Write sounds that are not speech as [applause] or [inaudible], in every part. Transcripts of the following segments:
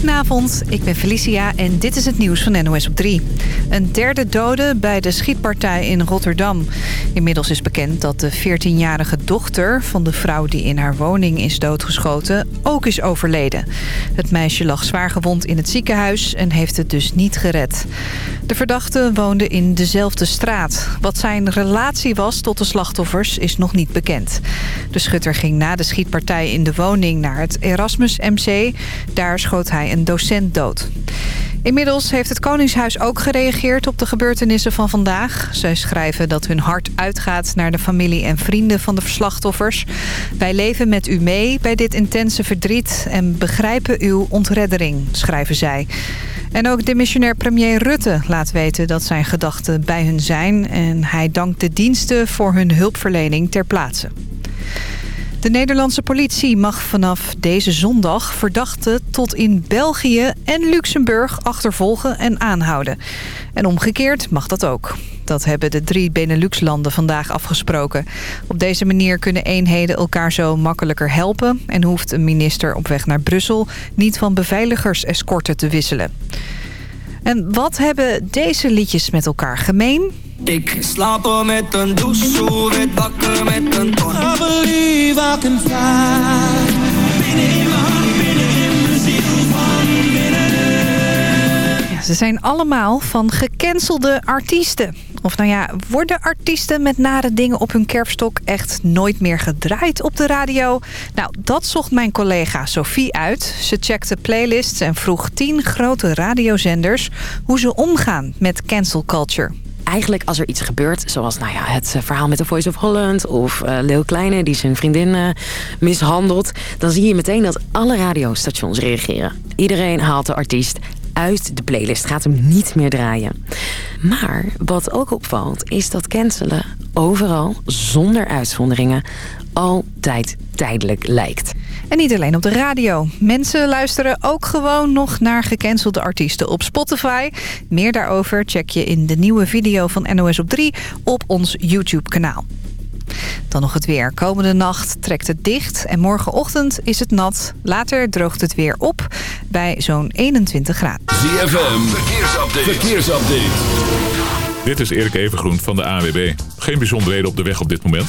Goedenavond, ik ben Felicia en dit is het nieuws van NOS op 3. Een derde dode bij de schietpartij in Rotterdam. Inmiddels is bekend dat de 14-jarige dochter van de vrouw die in haar woning is doodgeschoten ook is overleden. Het meisje lag zwaar gewond in het ziekenhuis en heeft het dus niet gered. De verdachte woonde in dezelfde straat. Wat zijn relatie was tot de slachtoffers is nog niet bekend. De schutter ging na de schietpartij in de woning naar het Erasmus MC. Daar schoot hij een docent dood. Inmiddels heeft het Koningshuis ook gereageerd op de gebeurtenissen van vandaag. Zij schrijven dat hun hart uitgaat naar de familie en vrienden van de slachtoffers. Wij leven met u mee bij dit intense verdriet en begrijpen uw ontreddering, schrijven zij. En ook de missionair premier Rutte laat weten dat zijn gedachten bij hun zijn... en hij dankt de diensten voor hun hulpverlening ter plaatse. De Nederlandse politie mag vanaf deze zondag verdachten tot in België en Luxemburg achtervolgen en aanhouden. En omgekeerd mag dat ook. Dat hebben de drie Benelux-landen vandaag afgesproken. Op deze manier kunnen eenheden elkaar zo makkelijker helpen... en hoeft een minister op weg naar Brussel niet van beveiligers-escorten te wisselen. En wat hebben deze liedjes met elkaar gemeen? Ik slaap er met een douche, wit bakken met een ton. I believe I can fly. Binnen in mijn hart, binnen in mijn ziel van binnen. Ja, ze zijn allemaal van gecancelde artiesten. Of nou ja, worden artiesten met nare dingen op hun kerfstok echt nooit meer gedraaid op de radio? Nou, dat zocht mijn collega Sophie uit. Ze checkte playlists en vroeg tien grote radiozenders hoe ze omgaan met cancel culture eigenlijk als er iets gebeurt, zoals nou ja, het eh, verhaal met de Voice of Holland of uh, Leo Kleine die zijn vriendin uh, mishandelt, dan zie je meteen dat alle radiostations reageren. Iedereen haalt de artiest uit de playlist, gaat hem niet meer draaien. Maar wat ook opvalt, is dat cancelen overal, zonder uitzonderingen, altijd tijdelijk lijkt. En niet alleen op de radio. Mensen luisteren ook gewoon nog naar gecancelde artiesten op Spotify. Meer daarover check je in de nieuwe video van NOS op 3 op ons YouTube-kanaal. Dan nog het weer. Komende nacht trekt het dicht en morgenochtend is het nat. Later droogt het weer op bij zo'n 21 graden. ZFM, verkeersupdate. verkeersupdate. Dit is Erik Evengroen van de AWB. Geen bijzonderheden op de weg op dit moment.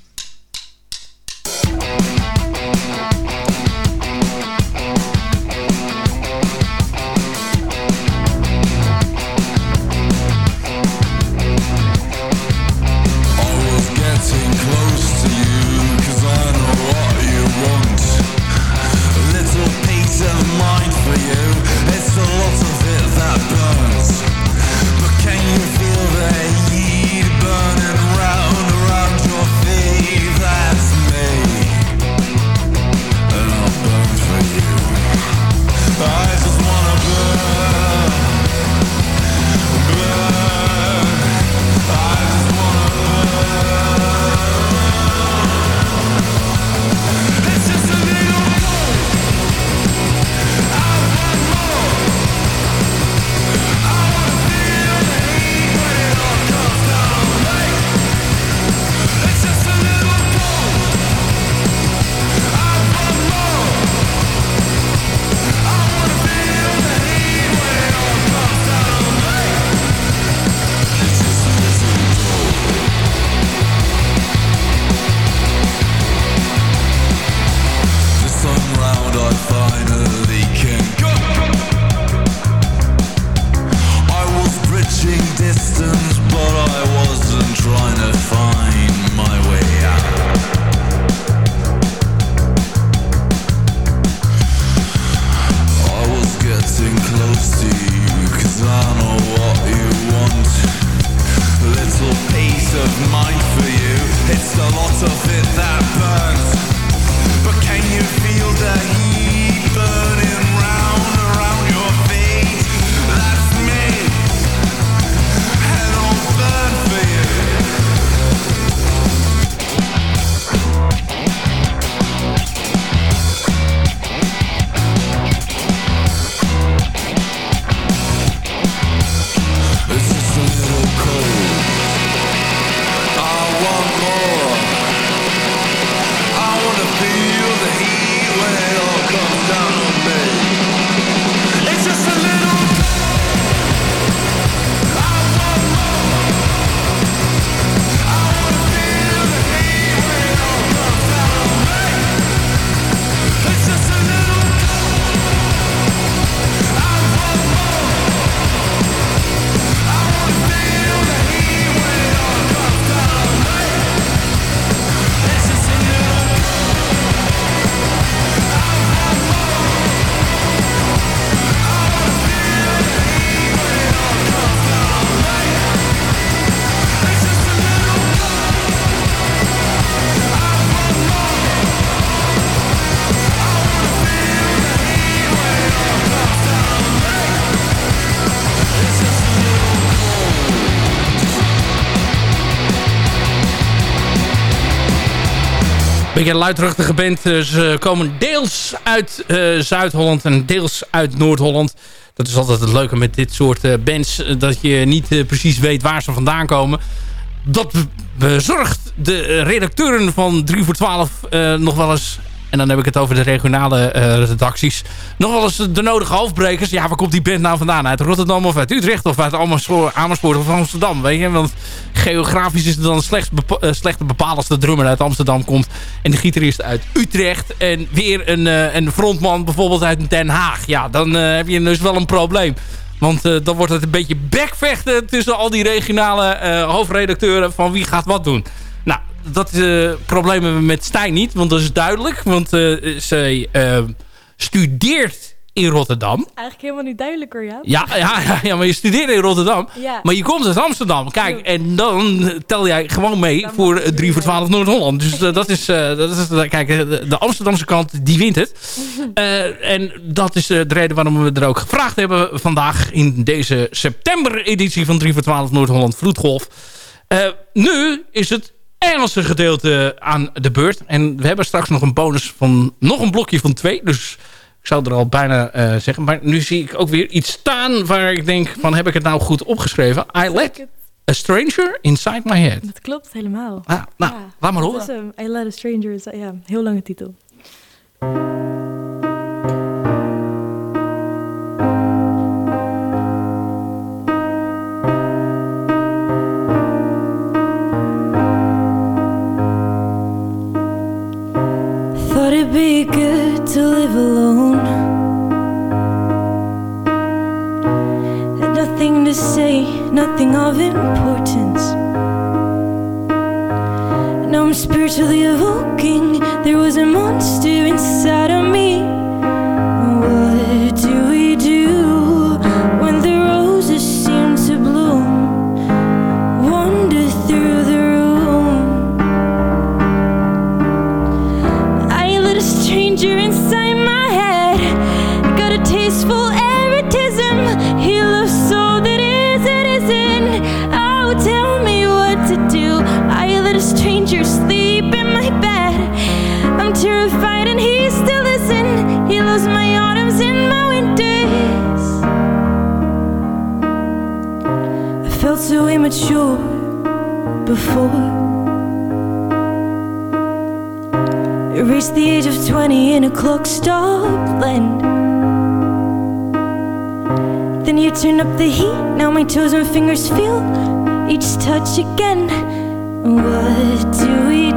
Beetje een luidruchtige band. Ze komen deels uit Zuid-Holland en deels uit Noord-Holland. Dat is altijd het leuke met dit soort bands. Dat je niet precies weet waar ze vandaan komen. Dat bezorgt de redacteuren van 3 voor 12 nog wel eens en dan heb ik het over de regionale uh, redacties. Nog wel eens de nodige halfbrekers. Ja, waar komt die band nou vandaan? Uit Rotterdam of uit Utrecht of uit Amersfoort of Amsterdam? Weet je? Want geografisch is het dan slecht, uh, slecht te bepalen de drummer uit Amsterdam komt. En de gitarist uit Utrecht. En weer een, uh, een frontman bijvoorbeeld uit Den Haag. Ja, dan heb je dus wel een probleem. Want dan wordt het een beetje bekvechten tussen al die regionale hoofdredacteuren van wie gaat wat doen dat uh, probleem hebben we met Stijn niet. Want dat is duidelijk. Want uh, zij uh, studeert in Rotterdam. Eigenlijk helemaal niet duidelijk hoor, ja. Ja, ja, ja, maar je studeert in Rotterdam. Ja. Maar je komt uit Amsterdam. Kijk, en dan tel jij gewoon mee voor 3 voor 12 Noord-Holland. Dus dat is, dat is kijk, de, Amsterdamse kant, die wint het. [laughs] en dat is de reden waarom we er ook gevraagd hebben vandaag in deze september-editie van 3 voor 12 Noord-Holland Vloedgolf. nu is het Engelse gedeelte aan de beurt. En we hebben straks nog een bonus van nog een blokje van twee. Dus ik zou er al bijna uh, zeggen. Maar nu zie ik ook weer iets staan waar ik denk van heb ik het nou goed opgeschreven. I let a stranger inside my head. Dat klopt helemaal. Ah, nou, ja. laat maar horen. I let a stranger inside, ja, heel lange titel. Be good to live alone. Had nothing to say, nothing of importance. Now I'm spiritually evoking. There was a monster immature before. Reached the age of 20 and a clock stopped. Then you turn up the heat, now my toes and fingers feel each touch again. What do we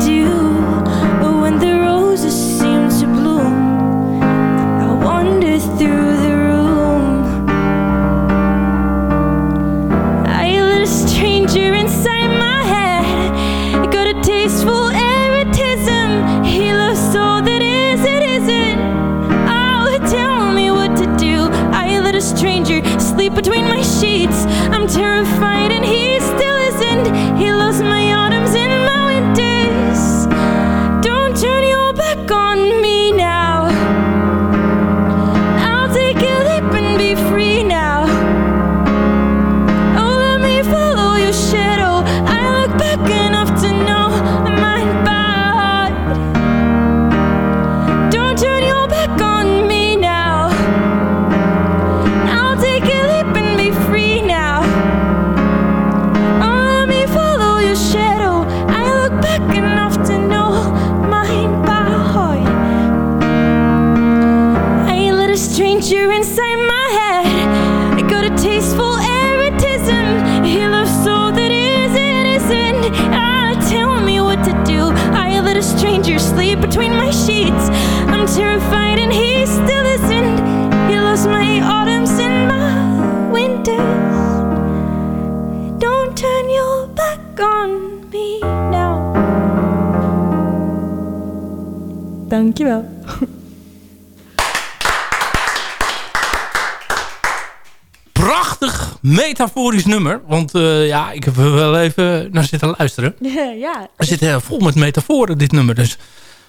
metaforisch nummer. Want uh, ja, ik heb er wel even naar zitten luisteren. [laughs] ja. Er zit uh, vol met metaforen, dit nummer. Dus.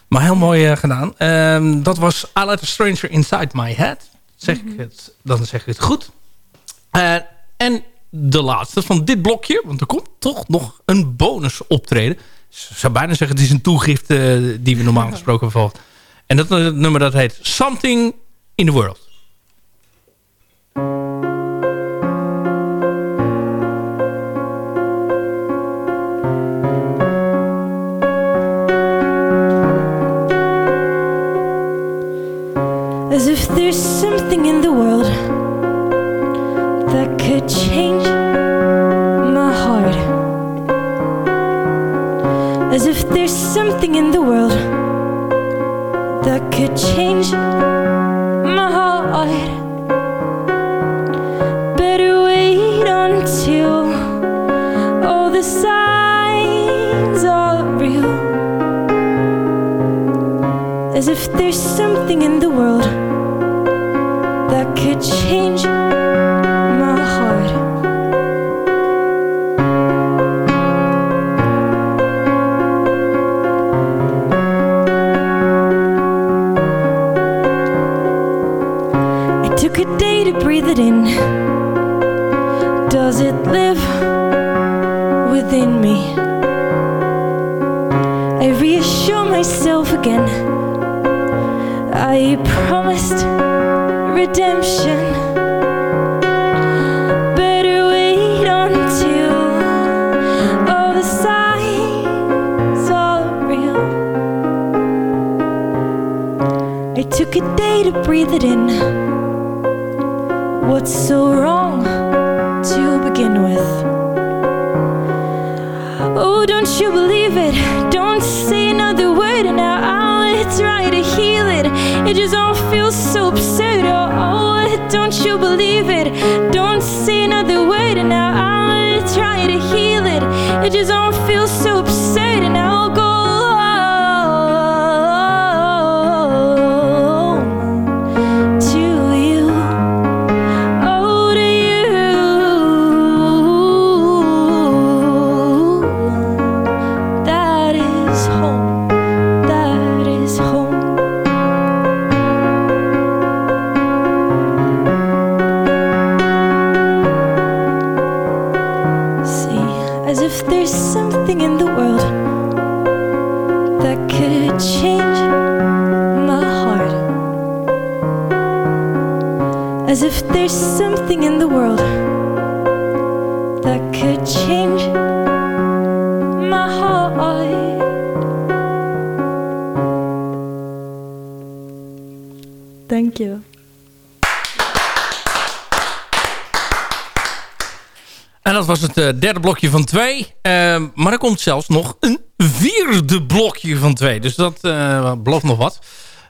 Maar heel mooi uh, gedaan. Um, dat was I Let A Stranger Inside My Head. Zeg ik het, dan zeg ik het goed. en de laatste van dit blokje. Want er komt toch nog een bonus optreden. ik zou bijna zeggen, het is een toegift die we normaal [laughs] gesproken volgen. En dat nummer dat heet Something in the World. Uh, derde blokje van twee. Uh, maar er komt zelfs nog een vierde blokje van twee. Dus dat uh, belooft nog wat.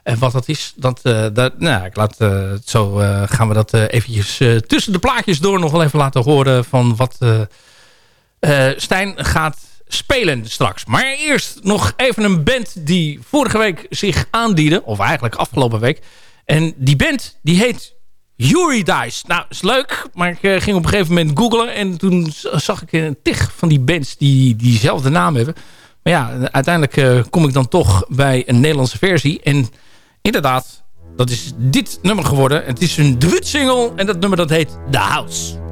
En wat dat is, dat, dat nou, ik laat, zo gaan we dat eventjes tussen de plaatjes door nog wel even laten horen van wat Stijn gaat spelen straks. Maar eerst nog even een band die vorige week zich aandiende. Of eigenlijk afgelopen week. En die band die heet Yuri Dice. Nou, is leuk, maar ik uh, ging op een gegeven moment googlen... en toen zag ik een tig van die bands die diezelfde naam hebben. Maar ja, uiteindelijk uh, kom ik dan toch bij een Nederlandse versie. En inderdaad, dat is dit nummer geworden. Het is een debuutsingle en dat nummer dat heet The House.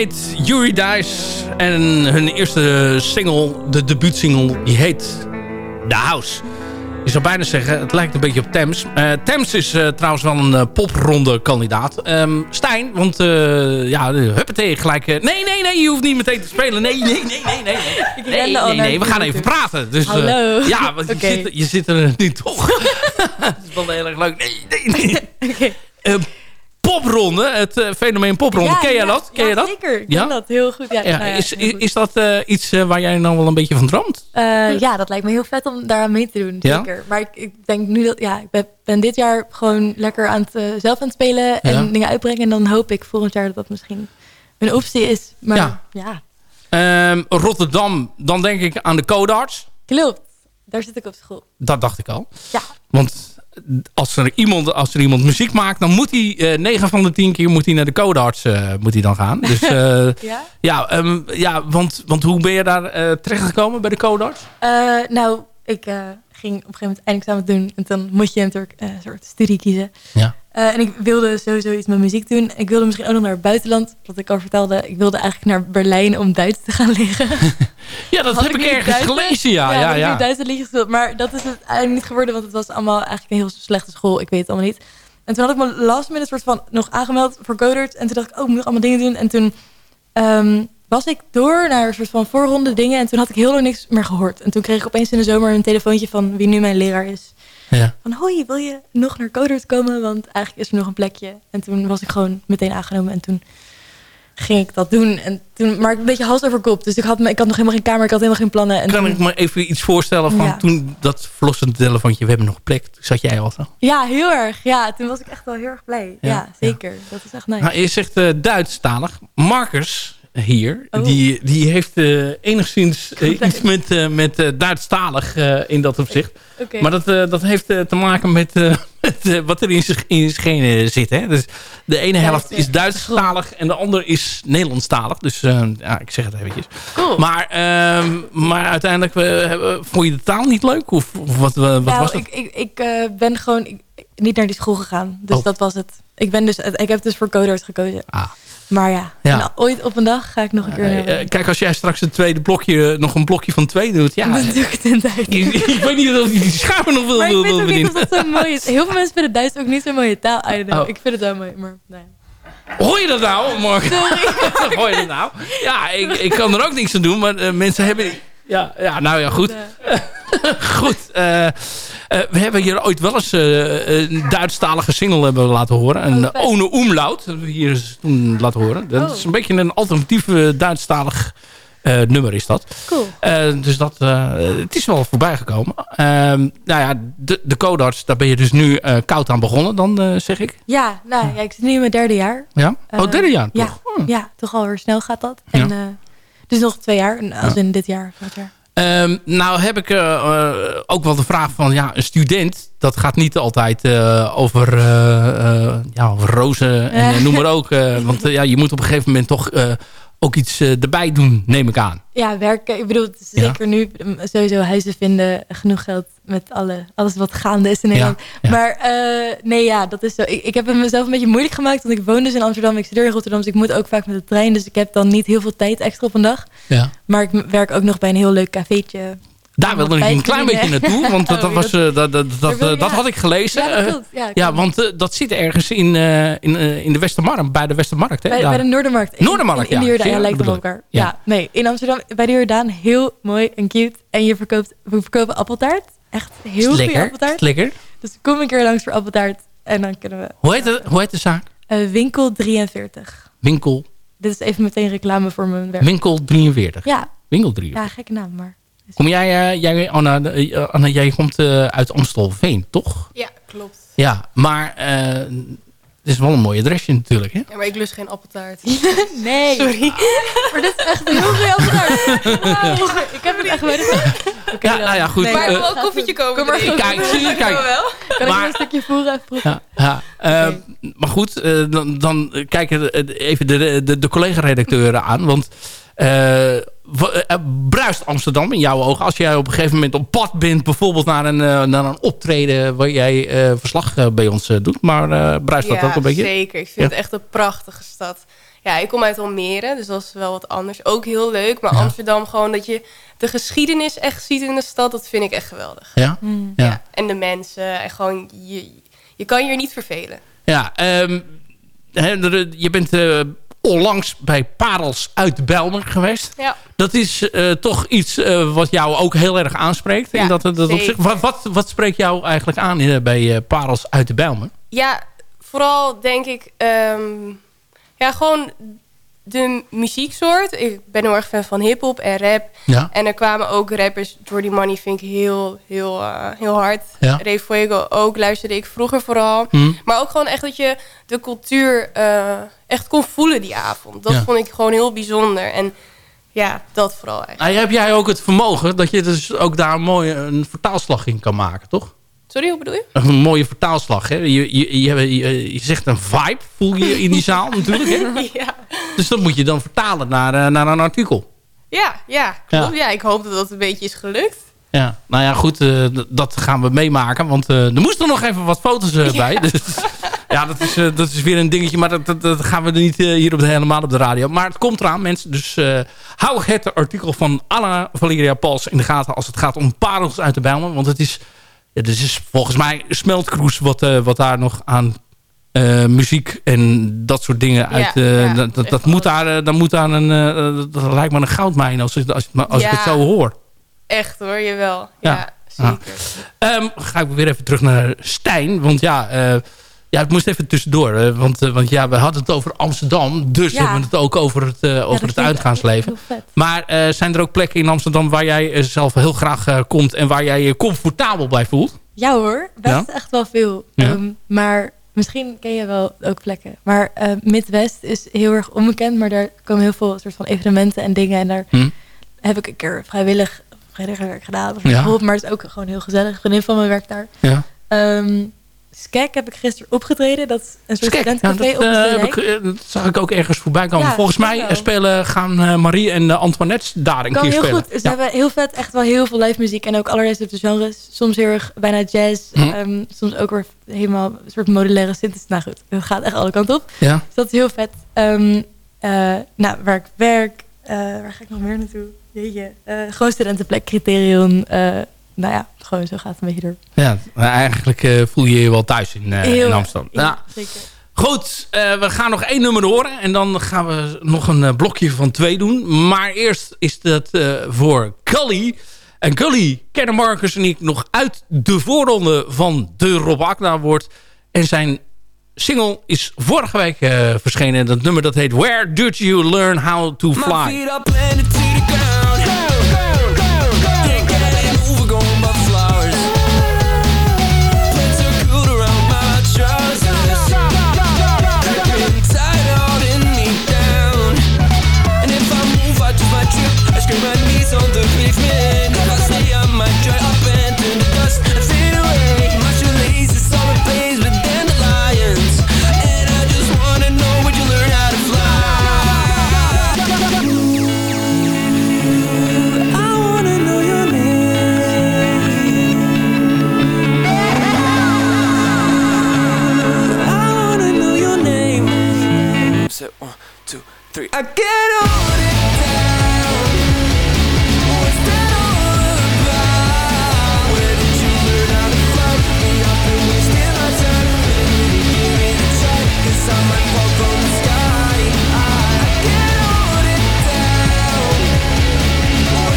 Heet Yuri Dice. En hun eerste single, de debuutsingle, die heet The House. Je zou bijna zeggen, het lijkt een beetje op Thames. Uh, Thames is uh, trouwens wel een uh, popronde kandidaat. Um, Stijn, want ja, huppatee gelijk... nee, nee, nee, je hoeft niet meteen te spelen. Nee, nee, nee, nee, nee. Nee, nee, nee, nee we gaan even praten. Dus, Hallo. ja, want okay. je, [laughs] zit, je zit er nu toch. [laughs] dat is wel heel erg leuk. Nee, nee, nee. Popronde, het uh, fenomeen popronde. ken jij dat? Ken ja, je dat? zeker. Ik ken dat heel goed. Ja, nou is, is, is, dat uh, iets uh, waar jij nou wel een beetje van droomt? ja, dat lijkt me heel vet om daaraan mee te doen. Zeker. Maar ik, ik, denk nu dat, ja, ik ben, ben dit jaar gewoon lekker aan het, zelf aan het spelen en dingen uitbrengen. En dan hoop ik volgend jaar dat dat misschien een optie is. Maar ja. Um, Rotterdam, dan denk ik aan de Codarts. Klopt. Daar zit ik op school. Dat dacht ik al. Ja. Want als er iemand, als er iemand muziek maakt, dan moet hij uh, eh, 9 van de 10 keer moet hij naar de codearts uh, moet hij dan gaan. [laughs] Dus uh, ja, ja, um, ja want, want hoe ben je daar terechtgekomen bij de codearts? nou, ik ging op een gegeven moment eindexamen doen en dan moet je natuurlijk een soort studie kiezen. Ja. Uh, en ik wilde sowieso iets met muziek doen. Ik wilde misschien ook nog naar het buitenland. Wat ik al vertelde. Ik wilde eigenlijk naar Berlijn om Duits te gaan leren. [laughs] ja, dat heb ik, ergens gelezen. Ja, ja, ja. ja. Ik Duitse liedjes gespeeld. Maar dat is het eigenlijk niet geworden. Want het was allemaal eigenlijk een heel slechte school. Ik weet het allemaal niet. En toen had ik me last minute soort van nog aangemeld voor Codert. En toen dacht ik, oh, ik moet nog allemaal dingen doen. En toen um, was ik door naar een soort van voorronde dingen. En toen had ik heel lang niks meer gehoord. En toen kreeg ik opeens in de zomer een telefoontje van wie nu mijn leraar is. Ja. Van hoi, wil je nog naar Codert komen? Want eigenlijk is er nog een plekje. En toen was ik gewoon meteen aangenomen. En toen ging ik dat doen. En toen, maar een beetje hals over kop. Dus ik had, ik had nog helemaal geen kamer, ik had helemaal geen plannen. En kan ik me even iets voorstellen van toen dat verlossende telefoontje, we hebben nog plek. Zat jij al zo? Ja, heel erg. Ja, toen was ik echt wel heel erg blij. Ja, zeker. Dat is echt nice. Nou, je zegt uh, Duitsstalig. Markers hier. Oh. Die, die heeft uh, enigszins uh, iets met, uh, met Duitsstalig in dat opzicht. Okay. Maar dat, dat heeft te maken met, [laughs] met wat er in zijn, in genen zit. Hè? Dus de ene helft is Duitsstalig en de andere is Nederlandstalig. Dus ja, ik zeg het eventjes. Cool. Maar, ehm, maar uiteindelijk vond je de taal niet leuk? Of, of wat, wat nou, was dat? Ik, ik, ik ben gewoon ik, niet naar die school gegaan. Dus oh. dat was het. Ik, ben dus, ik heb dus voor coders gekozen. Ah. Maar ja, Nou, ooit op een dag ga ik nog een keer... Uh, kijk, als jij straks het tweede blokje, nog een blokje van twee doet... Ja, dan doe ik het in Duits. ik, weet niet of je die schamen nog wil, maar ik weet ook niet of dat zo mooi is. Heel veel mensen vinden Duits ook niet zo'n mooie taal. Oh. Ik vind het wel mooi, maar nee. Hoor je dat nou, Morgen? [laughs] Hoor je dat nou? Ja, ik, ik kan er ook niks aan doen, maar uh, mensen hebben... Ja, ja, nou ja, goed. [laughs] goed. Uh, uh, we hebben hier ooit wel eens uh, een Duitsstalige single hebben laten horen. Een oh, One Umlaut hebben we hier toen laten horen. Dat oh. is een beetje een alternatieve Duitsstalig nummer is dat. Cool. dus dat, het is wel voorbij gekomen. Ehm, nou ja, de, de Codarts, daar ben je dus nu koud aan begonnen dan, zeg ik. Ja, nou ja, ik zit nu in mijn derde jaar. Ja? Oh, derde jaar toch? Ja, oh. ja toch alweer snel gaat dat. En, ja. dus nog twee jaar, als in dit jaar. jaar. Um, nou heb ik uh, ook wel de vraag van... ja, een student, dat gaat niet altijd uh, over, ja, over rozen en noem maar ook. want ja, je moet op een gegeven moment toch ook iets erbij doen, neem ik aan. Ja, werken. Ik bedoel, zeker nu sowieso huizen vinden. Genoeg geld met alle, alles wat gaande is in Nederland. Maar nee, ja, dat is zo. Ik, ik heb het mezelf een beetje moeilijk gemaakt. Want ik woon dus in Amsterdam. Ik studeer in Rotterdam. Dus ik moet ook vaak met de trein. Dus ik heb dan niet heel veel tijd extra op een dag. Ja. Maar ik werk ook nog bij een heel leuk cafeetje. Daar wilde ik een klein beetje naartoe, want [laughs] dat, was, uh, dat, dat, dat, dat, had ik gelezen. Ja, ja want dat zit ergens in, in, in de Westermarkt, bij de Westermarkt. Hè? Bij, bij de Noordermarkt. Noordermarkt, in, ja, lijkt op elkaar. Ja. nee, in Amsterdam, bij de Jordaan, heel mooi en cute. En je verkoopt, we verkopen appeltaart. Echt heel veel appeltaart. lekker. Dus kom een keer langs voor appeltaart en dan kunnen we... Hoe heet, de, hoe heet de zaak? winkel 43. Winkel? Dit is even meteen reclame voor mijn werk. Winkel 43? Ja. Winkel 43? Ja, gekke naam, maar... Kom jij, uh, jij Anna, uh, Anna, jij komt uh, uit Amstelveen, toch? Ja, klopt. Ja, maar het is wel een mooi adresje natuurlijk, hè? Ja, maar ik lust geen appeltaart. [laughs] nee. Sorry. maar dit is echt een heel veel appeltaart. Wow. Ik heb het echt wel. [laughs] Okay, ja, nou ja, goed. Nee, maar ik wil een koffietje komen. Kom maar kijk, zie je, [laughs] kijk. Wel. Kan maar, ik een stukje voeren even proeven? Ja, ja. Okay. maar goed, dan, dan kijken even de, de, de collega-redacteuren aan. Want wa- bruist Amsterdam in jouw ogen? Als jij op een gegeven moment op pad bent, bijvoorbeeld naar een, eh, naar een optreden waar jij eh, verslag eh, bij ons eh, doet. Maar eh, bruist dat ja, ook een beetje? zeker. Ik vind Ja. het echt een prachtige stad. Ja, ik kom uit Almere, dus dat is wel wat anders. Ook heel leuk, maar Ja. Amsterdam gewoon dat je de geschiedenis echt ziet in de stad, dat vind ik echt geweldig. Ja? Ja. En de mensen, en gewoon, je, je kan je hier niet vervelen. Ja, ehm, hè, er- je bent eh, onlangs bij Parels uit de Bijlmer geweest. Ja. Dat is eh, toch iets eh, wat jou ook heel erg aanspreekt. Ja, dat, dat zeker. opzicht. Wat, wat, wat spreekt jou eigenlijk aan eh, bij eh, Parels uit de Bijlmer? Ja, vooral denk ik, ehm, ja, gewoon de muzieksoort. Ik ben heel erg fan van hip-hop en rap. Ja. En er kwamen ook rappers. Jordy Money vind ik heel, heel, eh, heel hard. Ja. Ray Fuego ook luisterde ik vroeger vooral. Hm. Maar ook gewoon echt dat je de cultuur eh, echt kon voelen die avond. Dat Ja. vond ik gewoon heel bijzonder. En ja, dat vooral eigenlijk. Nou, heb jij ook het vermogen dat je dus ook daar een mooie een vertaalslag in kan maken, toch? Sorry, hoe bedoel je? Een mooie vertaalslag. Hè? Je, je, je, je, je zegt een vibe, voel je in die zaal natuurlijk. Hè? [laughs] ja. Dus dat moet je dan vertalen naar, eh, naar een artikel. Ja, ja, klopt. Ja. ik hoop dat dat een beetje is gelukt. Ja, nou ja, goed, eh, dat gaan we meemaken. Want eh, er moesten nog even wat foto's eh, bij. [laughs] Dus, ja, dat is, eh, dat is weer een dingetje. Maar dat, dat, dat gaan we niet hier op de, helemaal op de radio. Maar het komt eraan, mensen. Dus eh, hou het artikel van Anna Valeria Pals in de gaten... als het gaat om parels uit de Bijlmer. Want het is, ja, dit is volgens mij smeltkroes wat, eh, wat daar nog aan... eh, muziek en dat soort dingen uit. eh, ja, dat, dat, echt dat moet daar, dan moet daar een. dat- lijkt me een goudmijn als, als, als ik het zo hoor. Echt hoor, jawel. Ja. Ja, zeker. Ehm, ga ik weer even terug naar Stijn. Want ja, ja het moest even tussendoor. want, eh, want ja, we hadden het over Amsterdam. Dus Ja. hebben we het ook over het, eh, over het uitgaansleven. Maar eh, zijn er ook plekken in Amsterdam waar jij zelf heel graag komt... en waar jij je comfortabel bij voelt? Ja hoor, best Ja? echt wel veel. Ehm, maar misschien ken je wel ook plekken. Maar Midwest is heel erg onbekend. Maar daar komen heel veel soort van evenementen en dingen. En daar Hm. heb ik een keer vrijwillig vrijwilligerswerk gedaan. Of Ja. geholpen, maar het is ook gewoon heel gezellig. Een vriendin van me werkt daar. Ja. Ehm Skek heb ik gisteren opgetreden. Dat is een soort Kijk, ja, studentencafé dat, op de eh, ik, eh, dat zag ik ook ergens voorbij komen. Ja, Volgens mij wel. eh, spelen, gaan Marie en uh, Antoinette daar een kan keer heel spelen. goed. Ze Ja. hebben heel vet, echt wel heel veel live muziek. En ook allerlei soorten genres. Soms heel erg bijna jazz. Hm. ehm, soms ook weer helemaal een soort modulaire synthesis. Nou goed, het gaat echt alle kanten op. Ja. Dus dat is heel vet. Ehm, eh, nou, waar ik werk. waar ga ik nog meer naartoe? Jeetje. Eh gewoon studentenplek, criterion. Nou ja, gewoon zo gaat het een beetje door. Ja, maar eigenlijk eh, voel je je wel thuis in, eh, Heel in erg. Amsterdam. Ja, Ja. zeker. Goed, eh, we gaan nog één nummer horen. En dan gaan we nog een blokje van twee doen. Maar eerst is dat eh, voor Gully. En Gully kennen Marcus en ik nog uit de voorronde van de Rob Akda wordt. En zijn single is vorige week eh, verschenen. Dat nummer dat heet Where Did You Learn How To Fly? Three. I can't hold it down. What's that all about? Where did you learn how to fly? Me, I've been wasting my time. Even give it a try. 'Cause I might fall from the sky. I can't hold it down. All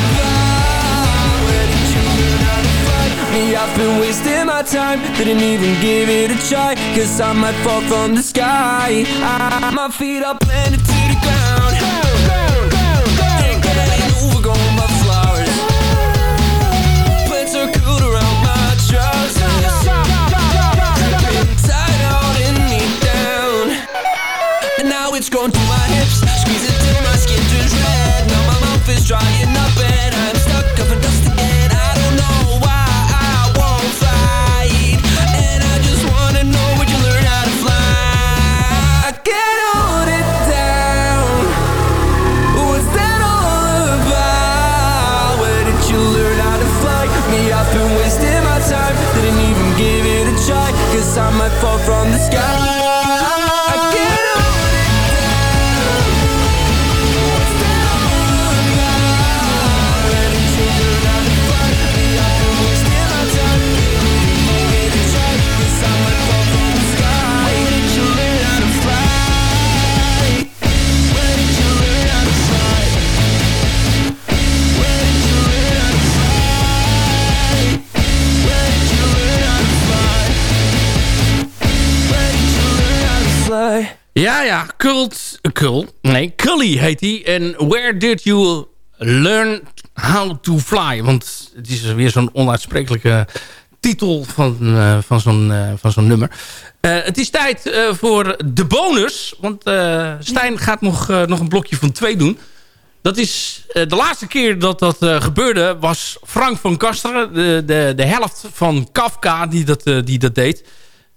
about? Where did you learn how to fly? Me, I've been wasting my time. Didn't even give it a try Cause I might fall from the sky. I, My feet are planted to the ground. Ain't getting over going by flowers. Plants are cool around my trousers. Out and down. And now it's going through my hips Squeeze it till my skin turns red Now my mouth is drying Ja, ja, Cult, Cult, nee, Cully heet hij. En Where Did You Learn How to Fly? Want het is weer zo'n onuitsprekelijke titel van, eh, van zo'n eh, van zo'n nummer. Eh, het is tijd voor de bonus. Want Stijn gaat nog, nog een blokje van twee doen. Dat is de laatste keer dat dat gebeurde was Frank van Kasteren. De, de, de helft van Kafka die dat, die dat deed.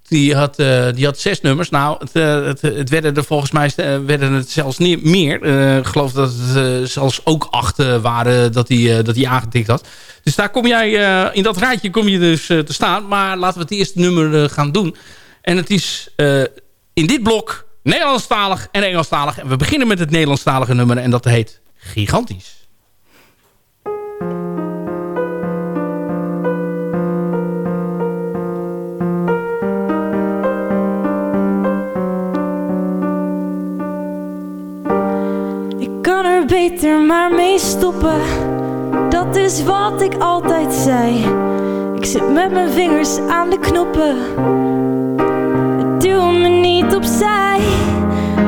Die had, eh, die had zes nummers. Nou, het, eh, het, het werden er volgens mij eh, werden het zelfs niet meer. Ik geloof dat het zelfs ook acht waren dat hij, dat hij aangetikt had. Dus daar kom jij, in dat rijtje kom je dus te staan. Maar laten we het eerste nummer gaan doen. En het is in dit blok Nederlandstalig en Engelstalig. En we beginnen met het Nederlandstalige nummer en dat heet Gigantisch. Beter maar mee stoppen. Dat is wat ik altijd zei. Ik zit met mijn vingers aan de knoppen. Duw me niet opzij.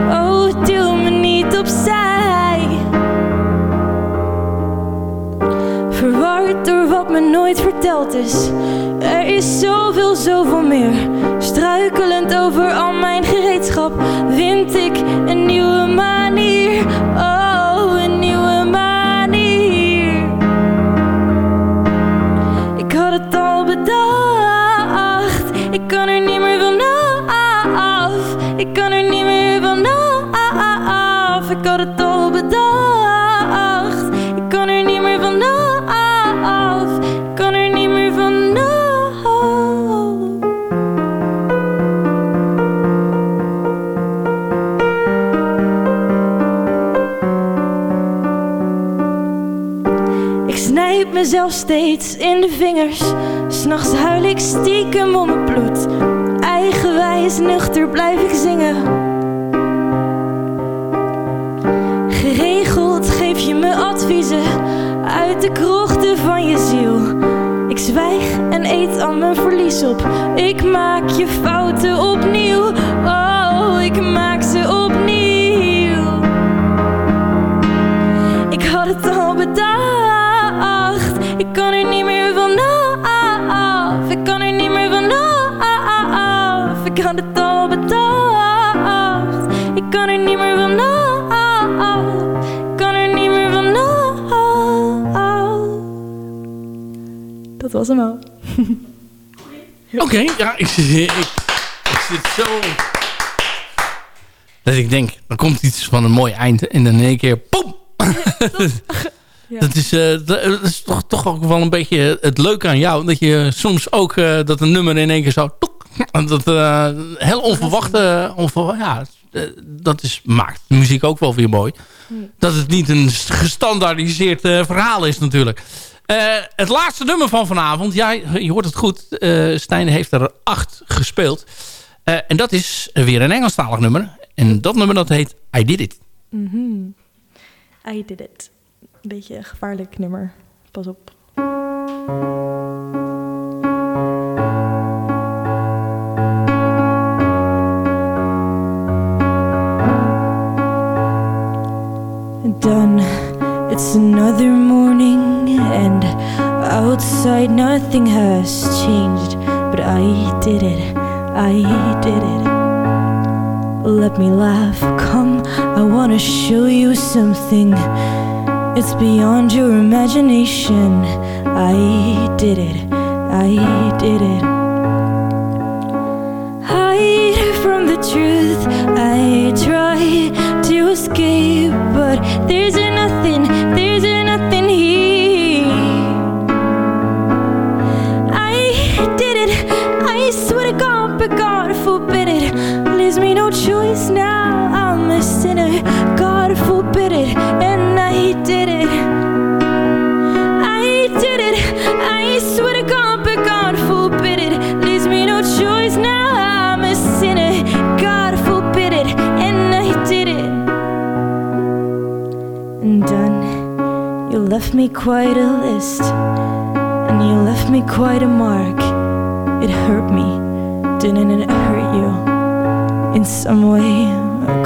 Oh, duw me niet opzij. Verward door wat me nooit verteld is. Er is zoveel, zoveel meer. Struikelend over al mijn gereedschap. Vind ik een nieuwe manier. Steeds in de vingers. S'nachts huil ik stiekem om het bloed. Eigenwijs nuchter blijf ik zingen. Geregeld geef je me adviezen uit de krochten van je ziel. Ik zwijg en eet al mijn verlies op. Ik maak je fouten opnieuw. Oh, ik maak ze opnieuw. Dat was hem al. Oké, ja, ik, ik, ik zit zo... Dat ik denk, er komt iets van een mooi eind. En dan in één keer, poem! Dat is, eh, dat is toch, toch ook wel een beetje het leuke aan jou. Dat je soms ook eh, dat een nummer in één keer zo... toek, dat eh, heel onverwachte... Onver, ja, eh, dat is, maakt de muziek ook wel weer mooi. Dat het niet een gestandaardiseerd eh, verhaal is natuurlijk. Eh, het laatste nummer van vanavond. Ja, je hoort het goed. eh Stijn heeft er acht gespeeld. Eh, en dat is weer een Engelstalig nummer. En dat nummer dat heet I Did It. I did it. Beetje een gevaarlijk nummer. Pas op. done. It's another morning, and outside nothing has changed. But I did it, I did it. Let me laugh, come, I wanna show you something. It's beyond your imagination. I did it, I did it. Hide from the truth, me quite a list, and you left me quite a mark. It hurt me, didn't it hurt you? In some way,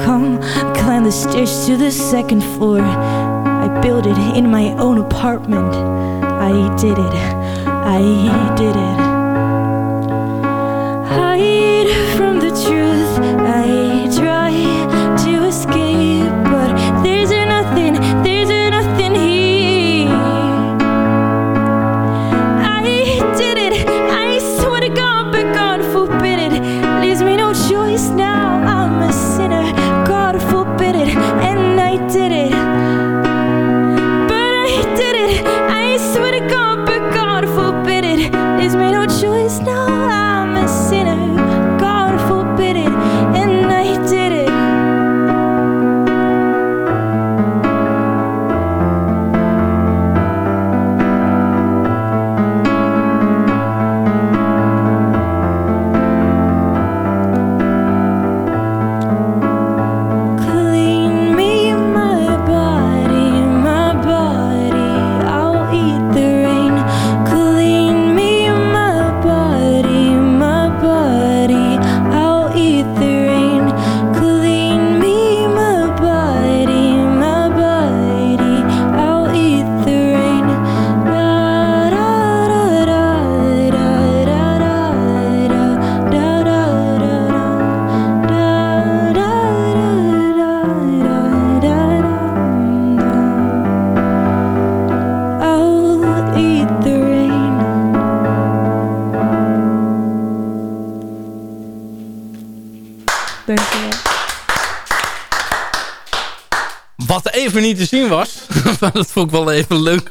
Come climb the stairs to the second floor. I built it in my own apartment. I did it. I did it.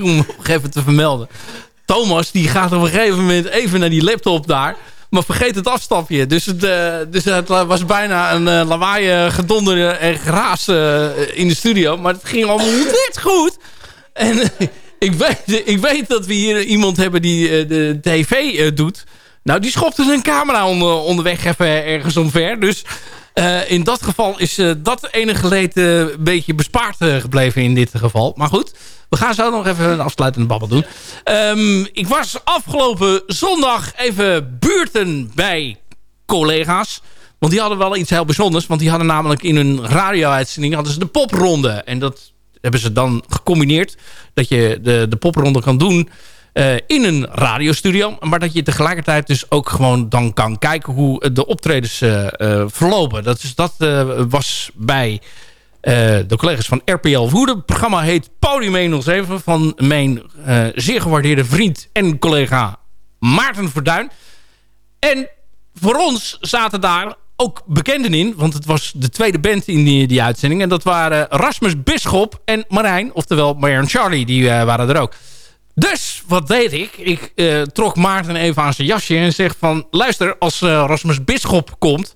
Om even te vermelden. Thomas die gaat op een gegeven moment even naar die laptop daar. Maar vergeet het afstapje. Dus het, eh, dus het was bijna een eh, lawaai eh, gedonder en geraas eh, in de studio. Maar het ging allemaal net goed. En ik, weet, ik weet dat we hier iemand hebben die eh, de tv eh, doet. Nou, die schopte zijn camera onder, onderweg even ergens omver. Dus eh, in dat geval is eh, dat enige leed eh, een beetje bespaard gebleven in dit geval. Maar goed, we gaan zo nog even een afsluitende babbel doen. Ehm, ik was afgelopen zondag even buurten bij collega's. Want die hadden wel iets heel bijzonders. Want die hadden namelijk in hun radio-uitzending hadden ze de popronde. En dat hebben ze dan gecombineerd. Dat je de, de popronde kan doen eh, in een radiostudio. Maar dat je tegelijkertijd dus ook gewoon dan kan kijken hoe de optredens eh, eh, verlopen. Dat, is, dat was bij de collega's van RPL Woede. Het programma heet Podium 107 van mijn zeer gewaardeerde vriend en collega Maarten Verduin. En voor ons zaten daar ook bekenden in. Want het was de tweede band in die, die uitzending. En dat waren Rasmus Bisschop en Marijn. Oftewel Marijn Charlie. Die waren er ook. Dus wat deed ik? Ik eh, trok Maarten even aan zijn jasje en zeg van... luister, als eh, Rasmus Bisschop komt...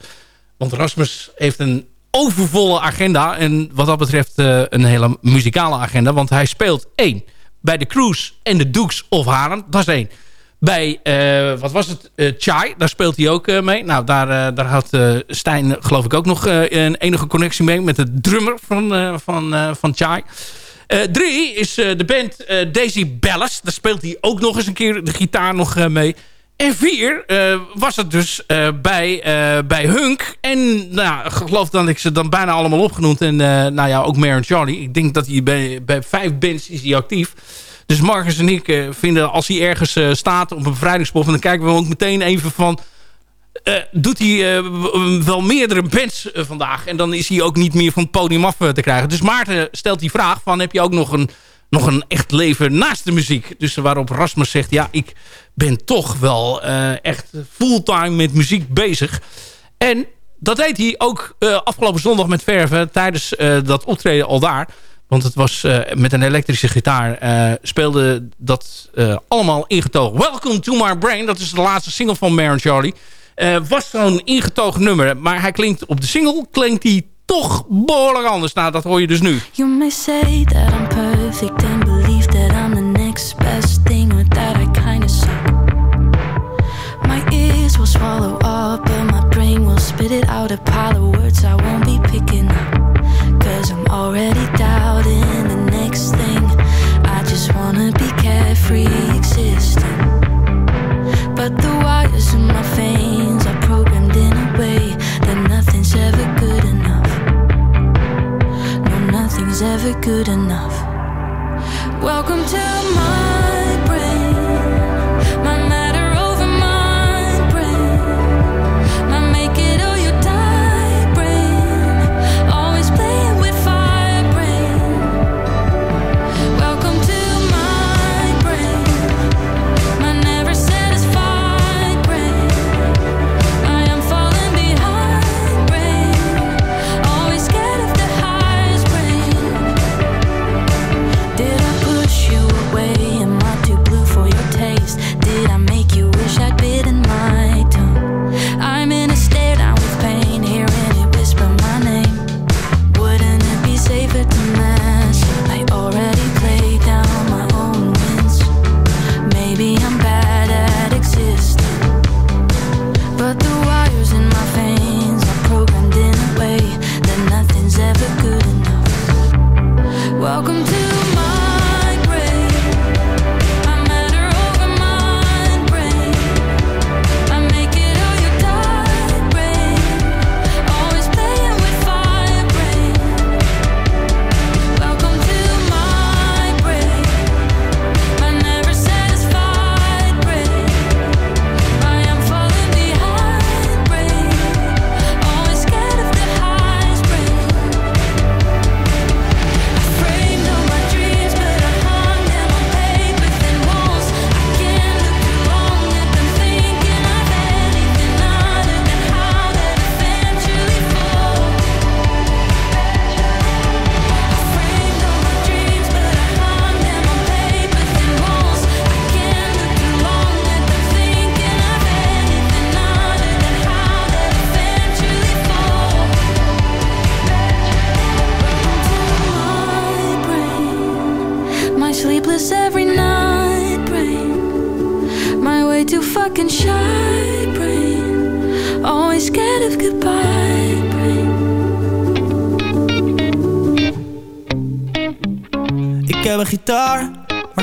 want Rasmus heeft een overvolle agenda... en wat dat betreft eh, een hele muzikale agenda... want hij speelt één bij de Cruise en de Dukes of Haarlem. Dat is één. Bij, wat was het, Chai, daar speelt hij ook mee. Nou, daar, daar had Stijn geloof ik ook nog een enige connectie mee... met de drummer van, van, van Chai. Eh, drie is eh, de band eh, Daisy Bellis. Daar speelt hij ook nog eens een keer de gitaar nog mee. En vier was het dus bij, bij Hunk. En nou, geloof dat ik ze dan bijna allemaal opgenoemd. En nou ja, ook Maren Charlie. Ik denk dat hij bij, bij vijf bands is actief. Dus Marcus en ik vinden als hij ergens staat op een bevrijdingspop... dan kijken we ook meteen even van... eh, doet hij eh, wel meerdere bands eh, vandaag? En dan is hij ook niet meer van het podium af te krijgen. Dus Maarten stelt die vraag van... heb je ook nog een, nog een echt leven naast de muziek? Dus waarop Rasmus zegt... ja, ik ben toch wel echt fulltime met muziek bezig. En dat deed hij ook afgelopen zondag met verven... tijdens dat optreden al daar... Want het was met een elektrische gitaar speelde dat allemaal ingetogen. Welcome to my brain, dat is de laatste single van Maren Charlie. Eh, was zo'n ingetogen nummer, maar hij klinkt op de single klinkt hij toch behoorlijk anders. Nou, dat hoor je dus nu. You may say that I'm perfect and believe that I'm the next best thing or that I kinda suck. My ears will swallow up, but my brain will spit it out a pile of words I won't be picking up. Cause I'm already doubting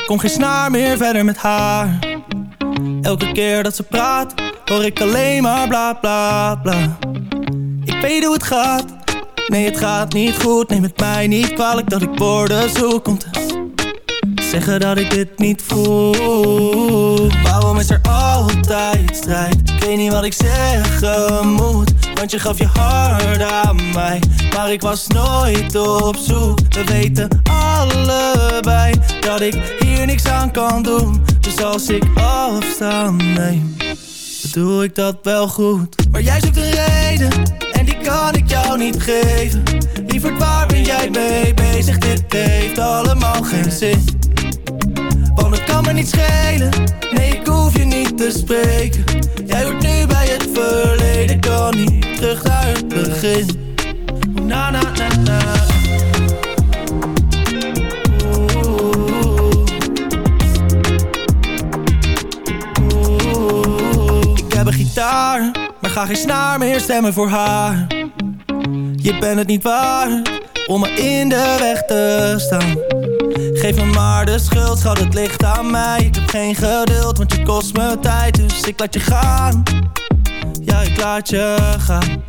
kon geen snaar meer verder met haar. Elke keer dat ze praat, hoor ik alleen maar bla bla bla. Ik weet hoe het gaat, nee het gaat niet goed. Neem het mij niet kwalijk dat ik woorden zoek om te zeggen dat ik dit niet voel. Waarom is er altijd strijd? Weet niet wat ik zeggen moet. Want je gaf je hart aan mij, maar ik was nooit op zoek. We weten allebei dat ik hier niks aan kan doen. Dus als ik afstand neem, dan doe ik dat wel goed. Maar jij zoekt een reden, en die kan ik jou niet geven. Lieverd, waar ben jij mee bezig? Dit heeft allemaal geen zin. Me niet schelen, nee ik hoef je niet te spreken. Jij hoort nu bij het verleden, kan niet terug naar het begin. Na na na na. Ik heb een gitaar, maar ga geen snaar meer stemmen voor haar. Je bent het niet waard om me in de weg te staan Geef me maar de schuld, schat het ligt aan mij. Ik heb geen geduld, want je kost me tijd Dus ik laat je gaan. Ja, ik laat je gaan.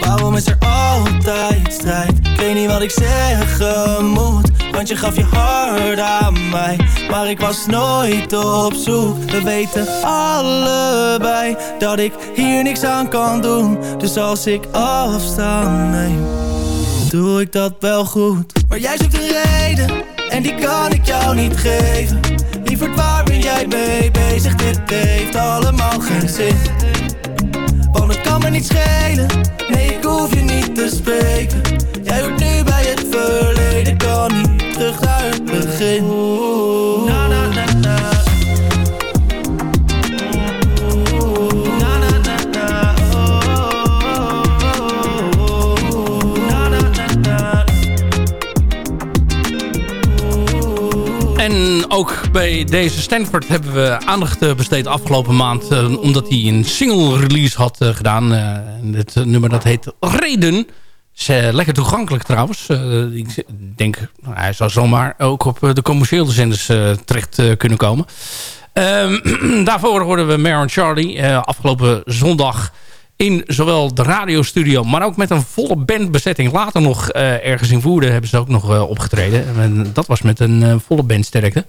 Waarom is er altijd strijd? Ik weet niet wat ik zeggen moet Want je gaf je hart aan mij. Maar ik was nooit op zoek. We weten allebei Dat ik hier niks aan kan doen. Dus als ik afstand neem doe ik dat wel goed. Maar jij zoekt een reden En die kan ik jou niet geven. Lieverd, waar ben jij mee bezig? Dit heeft allemaal geen zin. Want het kan me niet schelen. Nee, ik hoef je niet te spreken. Jij hoort nu bij het verleden. Kan niet terug naar het begin ook bij deze Stanford hebben we aandacht eh, besteed afgelopen maand. eh, omdat hij een single release had eh, gedaan. Het nummer dat heet Reden. Is lekker toegankelijk trouwens. Ik denk, nou, hij zou zomaar ook op de commerciële zenders terecht kunnen komen. Ehm, [clears throat] daarvoor hoorden we Maren Charlie. afgelopen zondag in zowel de radiostudio... maar ook met een volle bandbezetting. Later nog eh, ergens in Voerden hebben ze ook nog eh, opgetreden. En dat was met een eh, volle bandsterkte.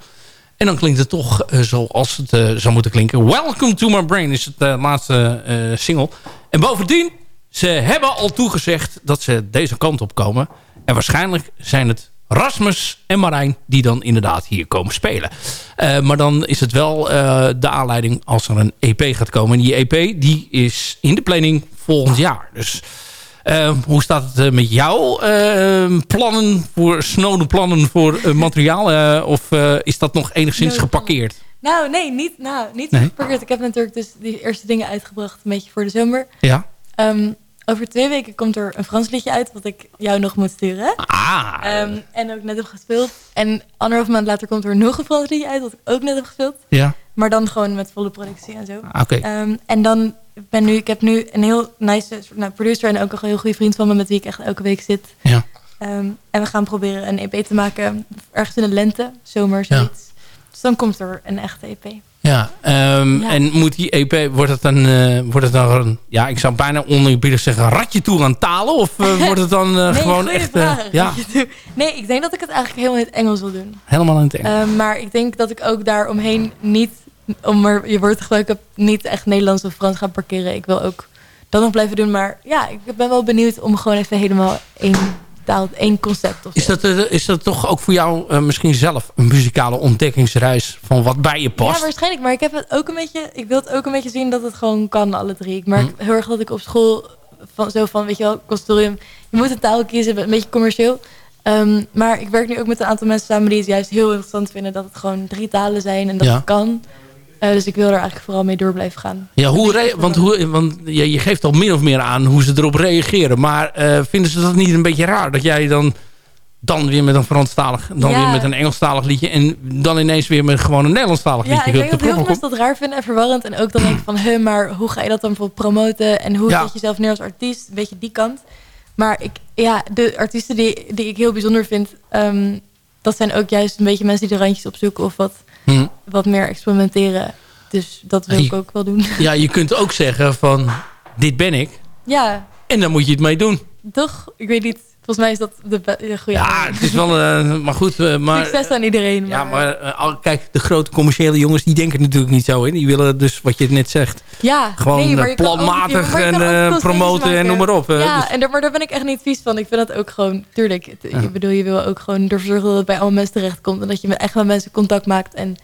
En dan klinkt het toch eh, zoals het zou moeten klinken. Welcome to my brain is het laatste single. En bovendien, ze hebben al toegezegd dat ze deze kant op komen. En waarschijnlijk zijn het Rasmus en Marijn die dan inderdaad hier komen spelen. Eh, maar dan is het wel eh, de aanleiding als er een EP gaat komen. En die EP die is in de planning volgend jaar. Dus eh, hoe staat het met jouw plannen voor snode plannen voor materiaal? Of is dat nog enigszins geparkeerd? Nou, nee, niet, nou, niet Nee. geparkeerd. Ik heb natuurlijk dus die eerste dingen uitgebracht, een beetje voor de zomer. Ja. Ehm, over twee weken komt er een Frans liedje uit, wat ik jou nog moet sturen. Ah. Ehm, en ook net heb gespeeld. En anderhalf maand later komt er nog een Frans liedje uit, wat ik ook net heb gespeeld. Ja. Maar dan gewoon met volle productie en zo. Ah, Oké. Ehm, en dan ben nu, ik heb nu een heel nice nou, producer en ook een heel goede vriend van me met wie ik echt elke week zit. Ja. Ehm, en we gaan proberen een EP te maken ergens in de lente, zomer, zoiets. Dus dan komt er een echte EP. Ja, ehm, Ja. en moet die EP, wordt het dan, eh, wordt het dan een, ja, ik zou bijna oneerbiedig zeggen, ratje toe aan talen? Of eh, wordt het dan eh, [laughs] nee, gewoon echt, vraag. ja, Nee, ik denk dat ik het eigenlijk helemaal in het Engels wil doen. helemaal in het Engels? Ehm, maar ik denk dat ik ook daar omheen niet, om er je woord te gebruiken, niet echt Nederlands of Frans gaan parkeren. Ik wil ook dat nog blijven doen. Maar ja, ik ben wel benieuwd om gewoon even helemaal één taal, één concept. Of Is dat, eh, is dat toch ook voor jou eh, misschien zelf een muzikale ontdekkingsreis van wat bij je Ja, past? waarschijnlijk. Maar ik heb het ook een beetje. Ik wil het ook een beetje zien dat het gewoon kan, alle drie. Ik merk Hm. heel erg dat ik op school van zo van, weet je wel, consortium. Je moet een taal kiezen, een beetje commercieel. Ehm, maar ik werk nu ook met een aantal mensen samen die het juist heel interessant vinden dat het gewoon drie talen zijn en dat Ja. het kan. Eh, dus ik wil er eigenlijk vooral mee door blijven gaan. Ja, hoe want, hoe, want je, je geeft al min of meer aan hoe ze erop reageren. Maar eh, vinden ze dat niet een beetje raar? Dat jij dan, dan weer met een Franstalig, dan Ja. weer met een Engelstalig liedje... en dan ineens weer met gewoon een Nederlandstalig Ja, liedje ik op denk de dat heel veel mensen dat raar vinden en verwarrend. En ook dan denk ik van, huh, maar hoe ga je dat dan bijvoorbeeld promoten? En hoe Ja. zet je jezelf neer als artiest? Een beetje die kant. Maar ik, ja, de artiesten die, die ik heel bijzonder vind... ehm, dat zijn ook juist een beetje mensen die de randjes opzoeken... of wat, Hm. wat meer experimenteren. Dus dat wil ik ook wel doen. [laughs] Ja, je kunt ook zeggen van, dit ben ik. Ja, En dan moet je het mee doen. toch? Ik weet niet. Volgens mij is dat de goede Ja, het is wel... eh, maar goed, eh, maar... Succes aan iedereen. Ja, maar eh, kijk, de grote commerciële jongens, die denken natuurlijk niet zo in. Die willen dus, wat je net zegt, Ja, gewoon nee, maar ook- planmatig maar en promoten en noem maar op. Ja, Dus- en daar, maar daar ben ik echt niet vies van. Ik vind dat ook gewoon, tuurlijk. het- Ja. Ik bedoel, je wil ook gewoon ervoor zorgen dat het bij alle mensen terechtkomt. En dat je met, echt met mensen contact maakt. En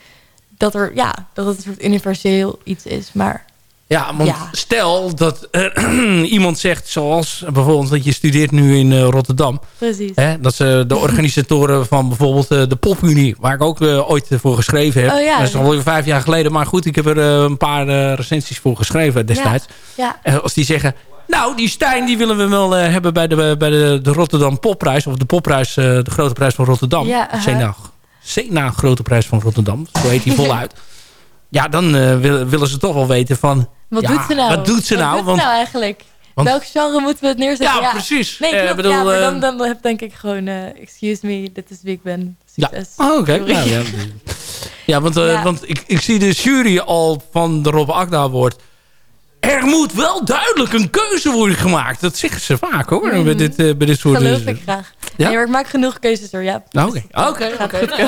dat, er, ja, dat het een soort universeel iets is. Maar Ja, want Ja. stel dat [clears throat] iemand zegt, zoals bijvoorbeeld dat je studeert nu in eh, Rotterdam. precies. Hè, dat ze de [laughs] organisatoren van bijvoorbeeld eh, de Popunie, waar ik ook eh, ooit voor geschreven heb. Oh ja, dat is alweer vijf jaar geleden. Maar goed, ik heb er een paar recensies voor geschreven destijds. Ja, als die zeggen, nou die Stijn die willen we wel hebben bij, de, bij de, de Rotterdam Popprijs. Of de Popprijs, de grote prijs van Rotterdam. Ja, aha. Sena, Grote Prijs van Rotterdam. Zo heet die [laughs] voluit. Ja, dan willen ze toch wel weten van... wat ja, doet ze nou? Wat doet ze nou? Wat Want, nou eigenlijk? want- Welk genre moeten we het neerzetten? ja, precies. Nee, Eh, klopt. bedoel, ja, maar eh, dan, dan heb denk ik gewoon... eh, excuse me, dit is wie ik ben. Ja. Succes. Oh, oké. Ja. ja, want, Ja. want ik, ik zie de jury al van de Rob Akda wordt. Er moet wel duidelijk een keuze worden gemaakt. Dat zeggen ze vaak hoor. Mhm. Bij, dit, eh, bij dit soort... Geloof eh, ik graag. Ja? Nee, maar ik maak genoeg keuzes hoor, ja. Oké, Dus oké. [laughs]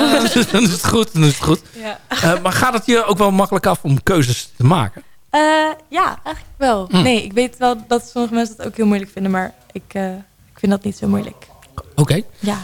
Dan is het- goed. Dan is het goed. Ja. Maar gaat het je ook wel makkelijk af om keuzes te maken? Eh, ja, eigenlijk wel. Hm. Nee, ik weet wel dat sommige mensen het ook heel moeilijk vinden, maar ik, eh, ik vind dat niet zo moeilijk. Oké. Ja,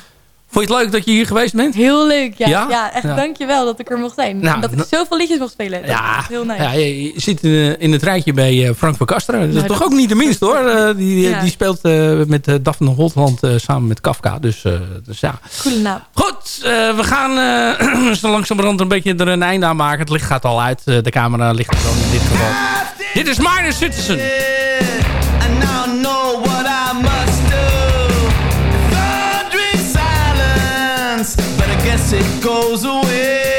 Vond je het leuk dat je hier geweest bent? heel leuk. Ja, Ja? ja? echt Ja. dankjewel dat ik er mocht zijn. Nou, en dat ik nou- zoveel liedjes mocht spelen. Dat Ja, is heel nice. ja je, zit in, in het rijtje bij eh, Frank van Kasteren. Dat is Nou, toch ook niet de minste hoor. Eh, die, die speelt eh, met uh, Daphne Holtland eh, samen met Kafka. Dus, eh, dus ja. Coole naam. Goed, eh, we gaan eh [clears throat] zo langzamerhand een beetje er een einde aan maken. Het licht gaat al uit. Eh, de camera ligt er dan in dit geval. Dit is Minor Citizen. It goes away.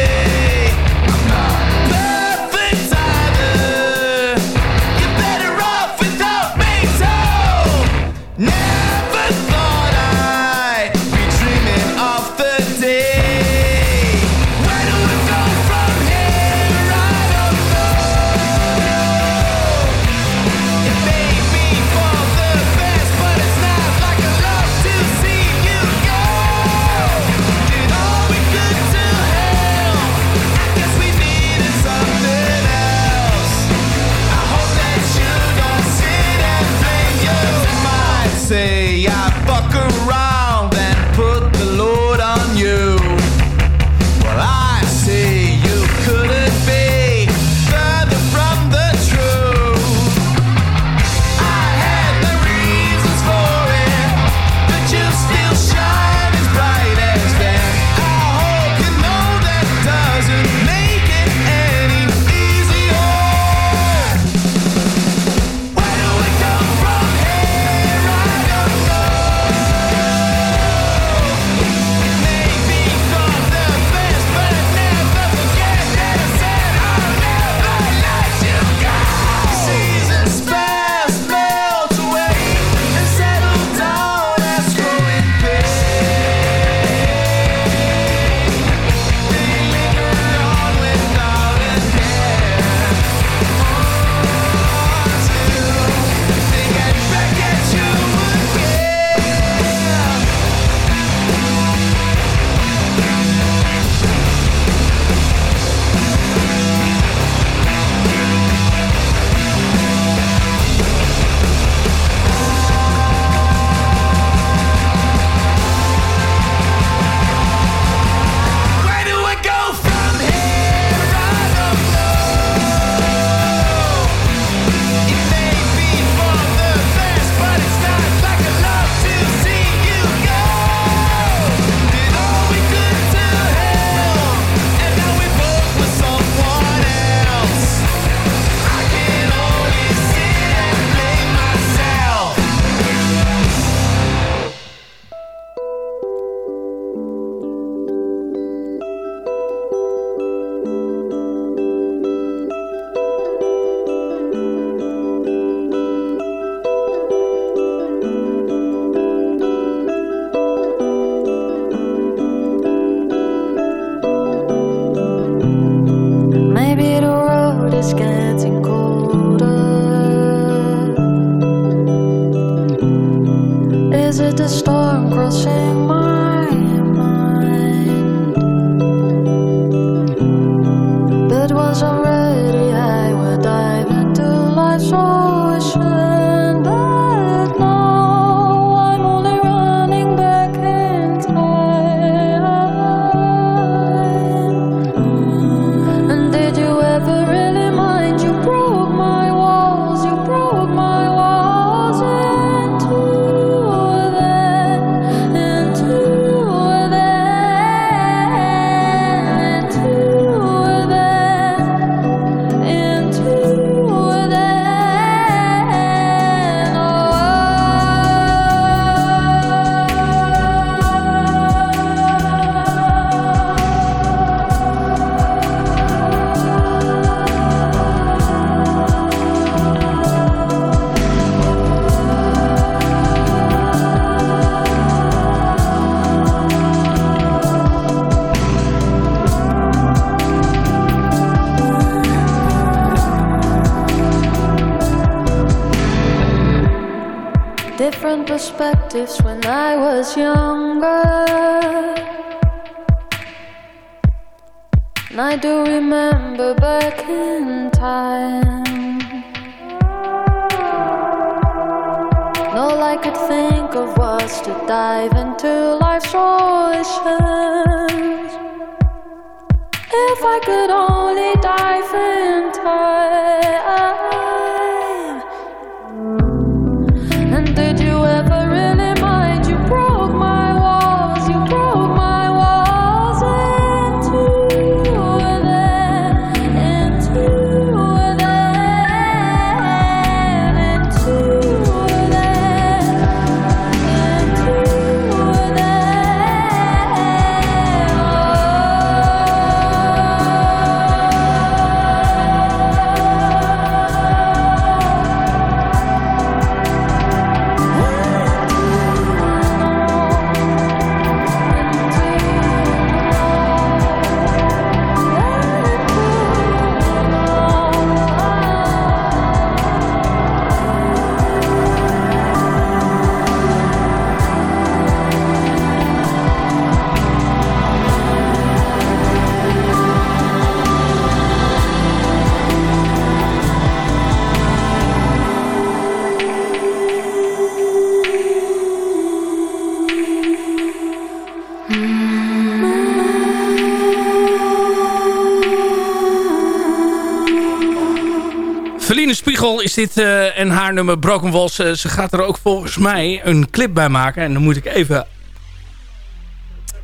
Is dit eh, en haar nummer Broken Walls. Eh, ze gaat er ook volgens mij een clip bij maken. En dan moet ik even,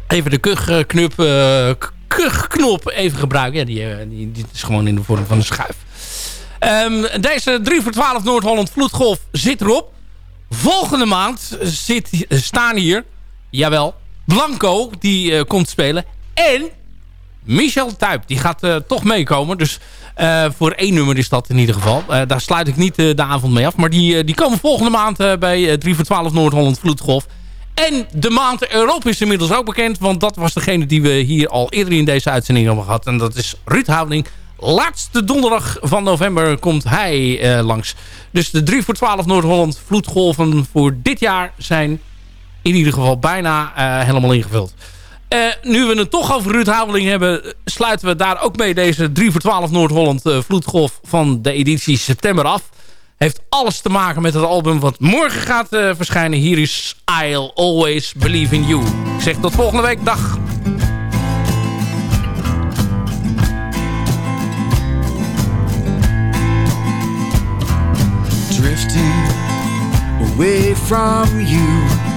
even de eh, kuchknop even gebruiken. Ja, die, die, die is gewoon in de vorm van een schuif. Ehm, deze 3 voor 12 Noord-Holland Vloedgolf zit erop. Volgende maand zit, staan hier, jawel, Blanco, die komt spelen. En Michel Tuyp, die gaat toch meekomen. Dus voor één nummer is dat in ieder geval. Eh, daar sluit ik niet eh, de avond mee af. Maar die, eh, die komen volgende maand eh, bij eh, 3 voor 12 Noord-Holland Vloedgolf. En de maand erop is inmiddels ook bekend. Want dat was degene die we hier al eerder in deze uitzending hebben gehad. En dat is Ruud Houding. Laatste donderdag van november komt hij eh, langs. Dus de 3 voor 12 Noord-Holland Vloedgolven voor dit jaar zijn in ieder geval bijna eh, helemaal ingevuld. Eh, nu we het toch over Ruud Haveling hebben... sluiten we daar ook mee deze 3 voor 12 Noord-Holland eh, vloedgolf van de editie september af. Heeft alles te maken met het album wat morgen gaat eh, verschijnen. Hier is I'll Always Believe in You. Ik zeg tot volgende week. Dag. drifting away from you.